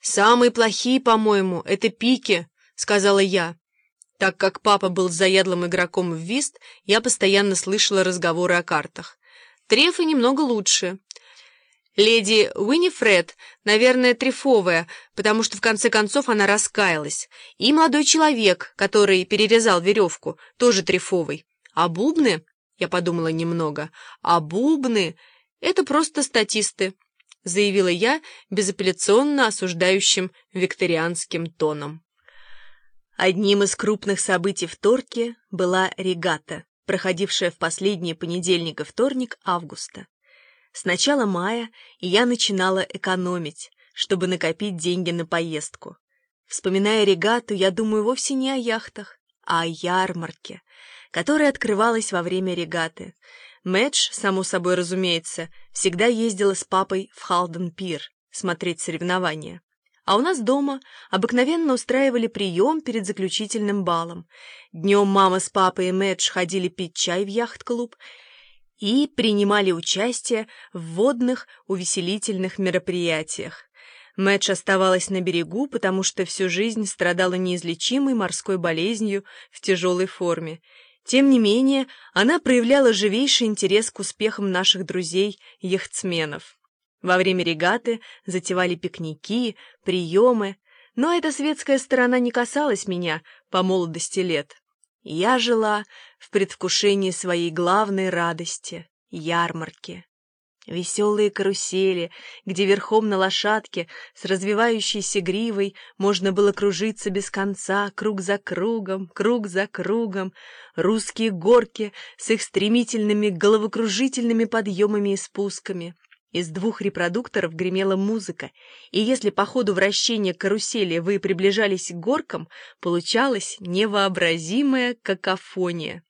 «Самые плохие, по-моему, это пики», — сказала я. Так как папа был заядлым игроком в вист, я постоянно слышала разговоры о картах. Трефы немного лучше. Леди Уинифред, наверное, трефовая, потому что в конце концов она раскаялась. И молодой человек, который перерезал веревку, тоже трефовый. А бубны, я подумала немного, а бубны — это просто статисты. — заявила я безапелляционно осуждающим викторианским тоном. Одним из крупных событий в Торке была регата, проходившая в последний понедельник и вторник августа. С начала мая я начинала экономить, чтобы накопить деньги на поездку. Вспоминая регату, я думаю вовсе не о яхтах, а о ярмарке, которая открывалась во время регаты — Мэдж, само собой разумеется, всегда ездила с папой в Халден-Пир смотреть соревнования. А у нас дома обыкновенно устраивали прием перед заключительным балом. Днем мама с папой и Мэдж ходили пить чай в яхт-клуб и принимали участие в водных увеселительных мероприятиях. Мэдж оставалась на берегу, потому что всю жизнь страдала неизлечимой морской болезнью в тяжелой форме тем не менее, она проявляла живейший интерес к успехам наших друзей-яхтсменов. Во время регаты затевали пикники, приемы, но эта светская сторона не касалась меня по молодости лет. Я жила в предвкушении своей главной радости — ярмарки. Веселые карусели, где верхом на лошадке с развивающейся гривой можно было кружиться без конца, круг за кругом, круг за кругом, русские горки с их стремительными головокружительными подъемами и спусками. Из двух репродукторов гремела музыка, и если по ходу вращения карусели вы приближались к горкам, получалась невообразимая какофония.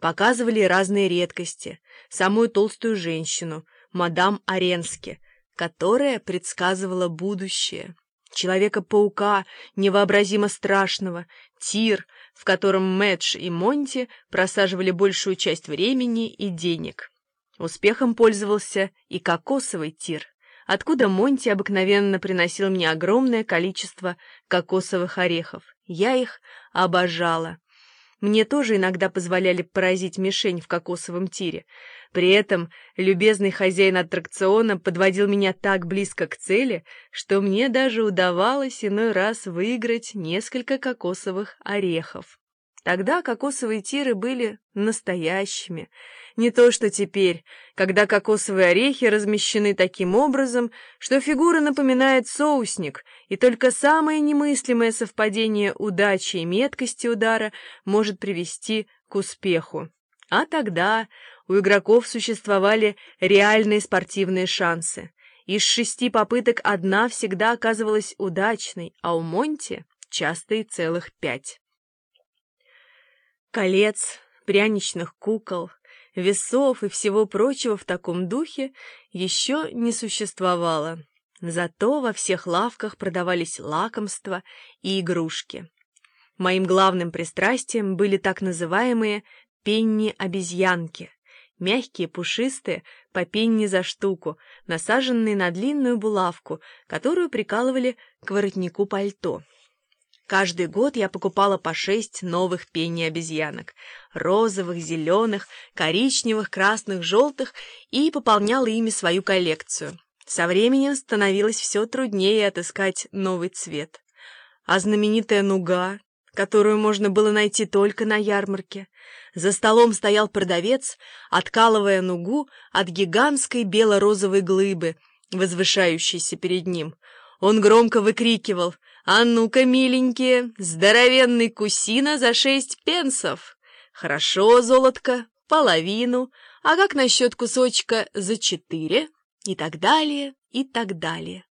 Показывали разные редкости, самую толстую женщину, мадам Аренски, которая предсказывала будущее. Человека-паука, невообразимо страшного, тир, в котором Мэтч и Монти просаживали большую часть времени и денег. Успехом пользовался и кокосовый тир, откуда Монти обыкновенно приносил мне огромное количество кокосовых орехов. Я их обожала. Мне тоже иногда позволяли поразить мишень в кокосовом тире. При этом любезный хозяин аттракциона подводил меня так близко к цели, что мне даже удавалось иной раз выиграть несколько кокосовых орехов. Тогда кокосовые тиры были настоящими. Не то что теперь, когда кокосовые орехи размещены таким образом, что фигура напоминает соусник, и только самое немыслимое совпадение удачи и меткости удара может привести к успеху. А тогда у игроков существовали реальные спортивные шансы. Из шести попыток одна всегда оказывалась удачной, а у Монти часто и целых пять колец, пряничных кукол, весов и всего прочего в таком духе еще не существовало. Зато во всех лавках продавались лакомства и игрушки. Моим главным пристрастием были так называемые пенни-обезьянки, мягкие, пушистые, по пенни за штуку, насаженные на длинную булавку, которую прикалывали к воротнику пальто. Каждый год я покупала по шесть новых пенни-обезьянок — розовых, зеленых, коричневых, красных, желтых — и пополняла ими свою коллекцию. Со временем становилось все труднее отыскать новый цвет. А знаменитая нуга, которую можно было найти только на ярмарке. За столом стоял продавец, откалывая нугу от гигантской бело-розовой глыбы, возвышающейся перед ним. Он громко выкрикивал — «А ну-ка, миленькие, здоровенный кусина за шесть пенсов! Хорошо, золотко, половину, а как насчет кусочка за четыре?» И так далее, и так далее.